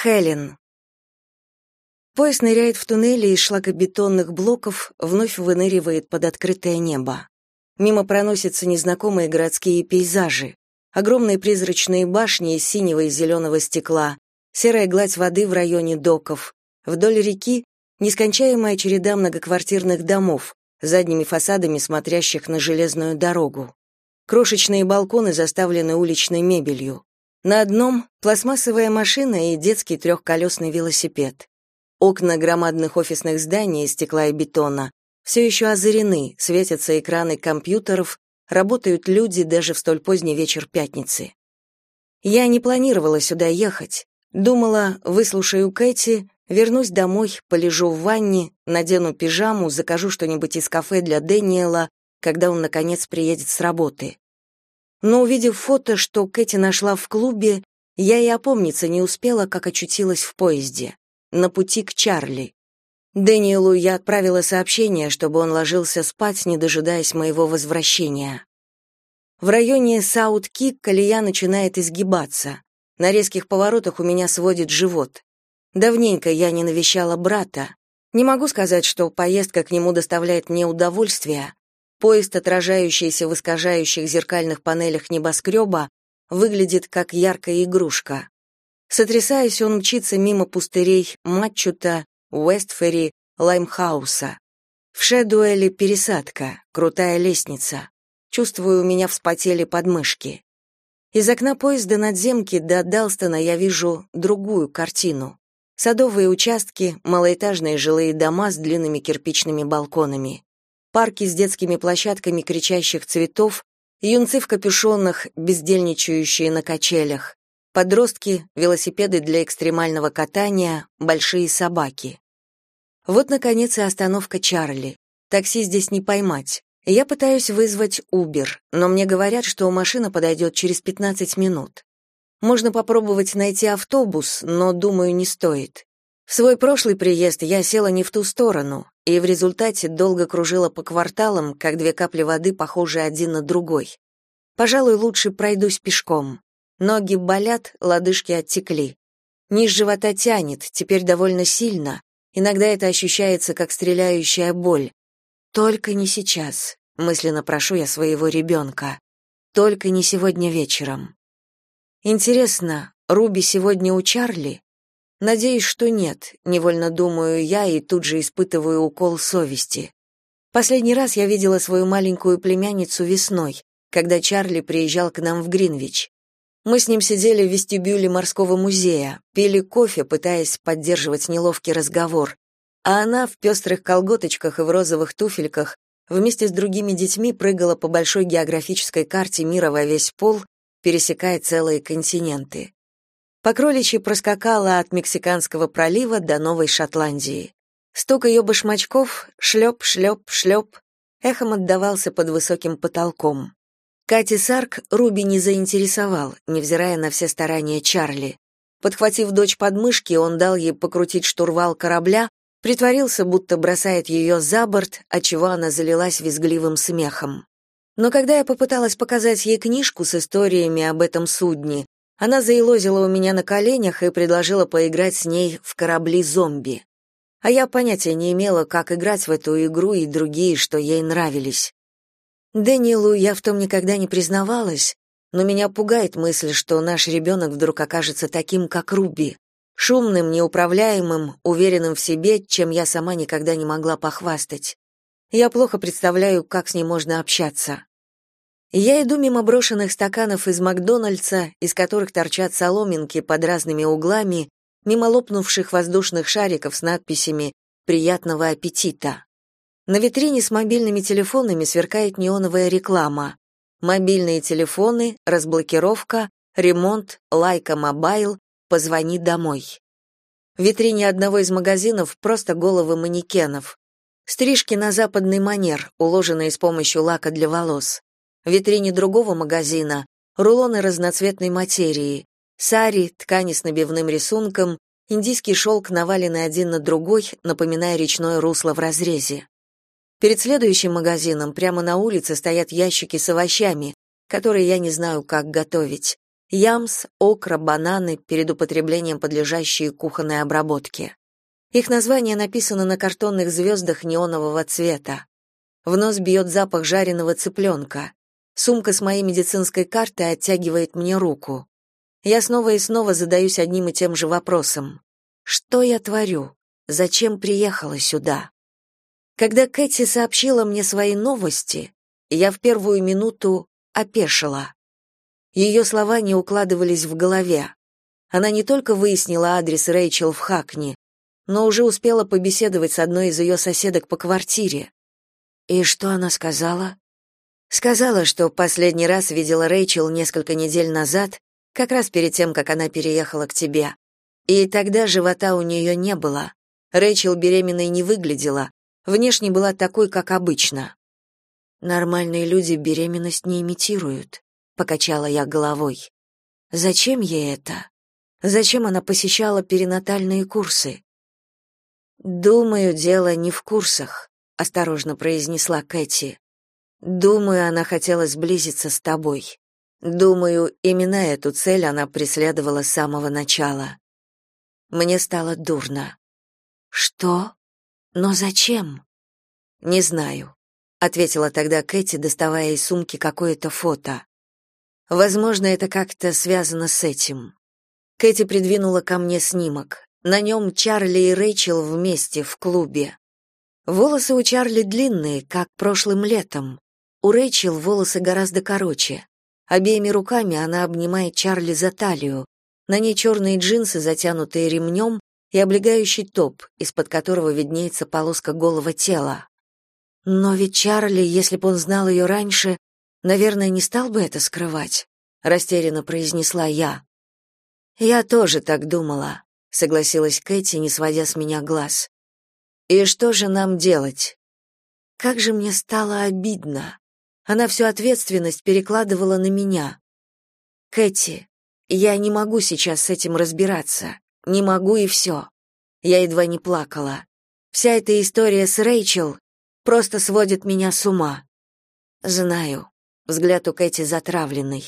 Хелен. Поезд ныряет в туннели из шлакобетонных блоков, вновь выныривает под открытое небо. Мимо проносятся незнакомые городские пейзажи. Огромные призрачные башни из синего и зеленого стекла, серая гладь воды в районе доков. Вдоль реки нескончаемая череда многоквартирных домов, задними фасадами смотрящих на железную дорогу. Крошечные балконы заставлены уличной мебелью. На одном — пластмассовая машина и детский трехколесный велосипед. Окна громадных офисных зданий из стекла и бетона все еще озарены, светятся экраны компьютеров, работают люди даже в столь поздний вечер пятницы. Я не планировала сюда ехать. Думала, выслушаю Кэти, вернусь домой, полежу в ванне, надену пижаму, закажу что-нибудь из кафе для Дэниела, когда он, наконец, приедет с работы. Но увидев фото, что Кэти нашла в клубе, я и опомниться не успела, как очутилась в поезде, на пути к Чарли. Дэниелу я отправила сообщение, чтобы он ложился спать, не дожидаясь моего возвращения. В районе Саут-Кик колея начинает изгибаться. На резких поворотах у меня сводит живот. Давненько я не навещала брата. Не могу сказать, что поездка к нему доставляет мне удовольствие, Поезд, отражающийся в искажающих зеркальных панелях небоскреба, выглядит как яркая игрушка. Сотрясаясь, он мчится мимо пустырей Мадшута, Уэстферри, Лаймхауса. В Шэдуэле пересадка, крутая лестница. Чувствую, у меня вспотели подмышки. Из окна поезда надземки до Далстона я вижу другую картину. Садовые участки, малоэтажные жилые дома с длинными кирпичными балконами парки с детскими площадками кричащих цветов, юнцы в капюшонах, бездельничающие на качелях, подростки, велосипеды для экстремального катания, большие собаки. Вот, наконец, и остановка Чарли. Такси здесь не поймать. Я пытаюсь вызвать Uber, но мне говорят, что машина подойдет через 15 минут. Можно попробовать найти автобус, но, думаю, не стоит. В свой прошлый приезд я села не в ту сторону, и в результате долго кружила по кварталам, как две капли воды, похожие один на другой. Пожалуй, лучше пройдусь пешком. Ноги болят, лодыжки оттекли. Низ живота тянет, теперь довольно сильно. Иногда это ощущается как стреляющая боль. Только не сейчас, мысленно прошу я своего ребенка. Только не сегодня вечером. Интересно, Руби сегодня у Чарли? Надеюсь, что нет, невольно думаю я и тут же испытываю укол совести. Последний раз я видела свою маленькую племянницу весной, когда Чарли приезжал к нам в Гринвич. Мы с ним сидели в вестибюле морского музея, пили кофе, пытаясь поддерживать неловкий разговор, а она в пестрых колготочках и в розовых туфельках вместе с другими детьми прыгала по большой географической карте мира во весь пол, пересекая целые континенты. По кроличьи проскакала от Мексиканского пролива до Новой Шотландии. Стук ее башмачков, шлеп, шлеп, шлеп, эхом отдавался под высоким потолком. Кати Сарк Руби не заинтересовал, невзирая на все старания Чарли. Подхватив дочь под мышки, он дал ей покрутить штурвал корабля, притворился, будто бросает ее за борт, отчего она залилась визгливым смехом. Но когда я попыталась показать ей книжку с историями об этом судне, она заилозила у меня на коленях и предложила поиграть с ней в корабли-зомби. А я понятия не имела, как играть в эту игру и другие, что ей нравились. Дэниелу я в том никогда не признавалась, но меня пугает мысль, что наш ребенок вдруг окажется таким, как Руби, шумным, неуправляемым, уверенным в себе, чем я сама никогда не могла похвастать. Я плохо представляю, как с ней можно общаться. Я иду мимо брошенных стаканов из Макдональдса, из которых торчат соломинки под разными углами, мимо лопнувших воздушных шариков с надписями «Приятного аппетита». На витрине с мобильными телефонами сверкает неоновая реклама. Мобильные телефоны, разблокировка, ремонт, Lycamobile, позвони домой. В витрине одного из магазинов просто головы манекенов. Стрижки на западный манер, уложенные с помощью лака для волос. В витрине другого магазина рулоны разноцветной материи, сари, ткани с набивным рисунком, индийский шелк наваленный один на другой, напоминая речное русло в разрезе. Перед следующим магазином прямо на улице стоят ящики с овощами, которые я не знаю, как готовить. Ямс, окра, бананы, перед употреблением подлежащие кухонной обработке. Их название написано на картонных звездах неонового цвета. В нос бьет запах жареного цыпленка. Сумка с моей медицинской картой оттягивает мне руку. Я снова и снова задаюсь одним и тем же вопросом. Что я творю? Зачем приехала сюда? Когда Кэти сообщила мне свои новости, я в первую минуту опешила. Ее слова не укладывались в голове. Она не только выяснила адрес Рэйчел в Хакни, но уже успела побеседовать с одной из ее соседок по квартире. И что она сказала? Сказала, что последний раз видела Рэйчел несколько недель назад, как раз перед тем, как она переехала к тебе. И тогда живота у нее не было. Рэйчел беременной не выглядела, внешне была такой, как обычно. Нормальные люди беременность не имитируют, покачала я головой. Зачем ей это? Зачем она посещала перинатальные курсы? Думаю, дело не в курсах осторожно произнесла Кэти. Думаю, она хотела сблизиться с тобой. Думаю, именно эту цель она преследовала с самого начала. Мне стало дурно. Что? Но зачем? Не знаю, ответила тогда Кэти, доставая из сумки какое-то фото. Возможно, это как-то связано с этим. Кэти придвинула ко мне снимок. На нем Чарли и Рэйчел вместе в клубе. Волосы у Чарли длинные, как прошлым летом. У Рэйчел волосы гораздо короче. Обеими руками она обнимает Чарли за талию. На ней черные джинсы, затянутые ремнем, и облегающий топ, из-под которого виднеется полоска голого тела. Но ведь Чарли, если бы он знал ее раньше, наверное, не стал бы это скрывать, растерянно произнесла я. Я тоже так думала, согласилась Кэти, не сводя с меня глаз. И что же нам делать? Как же мне стало обидно. Она всю ответственность перекладывала на меня. Кэти, я не могу сейчас с этим разбираться. Не могу и все. Я едва не плакала. Вся эта история с Рэйчел просто сводит меня с ума. Знаю. Взгляд у Кэти затравленный.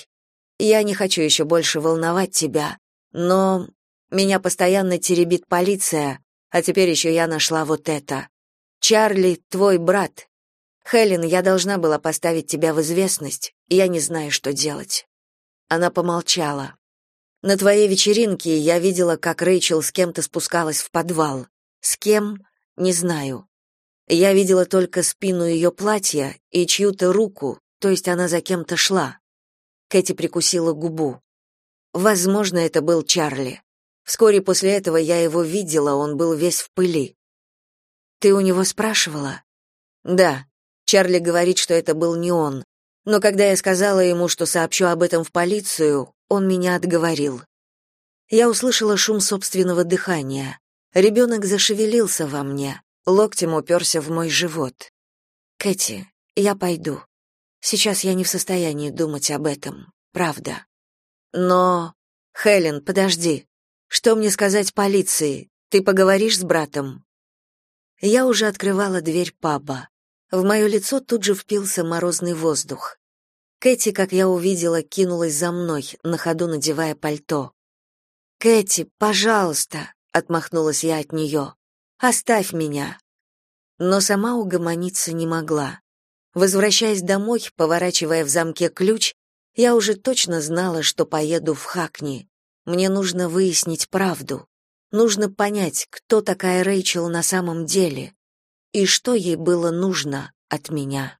Я не хочу еще больше волновать тебя, но меня постоянно теребит полиция, а теперь еще я нашла вот это. Чарли, твой брат. Хелен, я должна была поставить тебя в известность, я не знаю, что делать. Она помолчала. На твоей вечеринке я видела, как Рэйчел с кем-то спускалась в подвал. С кем? Не знаю. Я видела только спину ее платья и чью-то руку, то есть она за кем-то шла. Кэти прикусила губу. Возможно, это был Чарли. Вскоре после этого я его видела, он был весь в пыли. Ты у него спрашивала? Да. Чарли говорит, что это был не он. Но когда я сказала ему, что сообщу об этом в полицию, он меня отговорил. Я услышала шум собственного дыхания. Ребенок зашевелился во мне, локтем уперся в мой живот. Кэти, я пойду. Сейчас я не в состоянии думать об этом, правда. Но Хелен, подожди. Что мне сказать полиции? Ты поговоришь с братом? Я уже открывала дверь паба. В мое лицо тут же впился морозный воздух. Кэти, как я увидела, кинулась за мной, на ходу надевая пальто. «Кэти, пожалуйста!» — отмахнулась я от нее. «Оставь меня!» Но сама угомониться не могла. Возвращаясь домой, поворачивая в замке ключ, я уже точно знала, что поеду в Хакни. Мне нужно выяснить правду. Нужно понять, кто такая Рэйчел на самом деле и что ей было нужно от меня.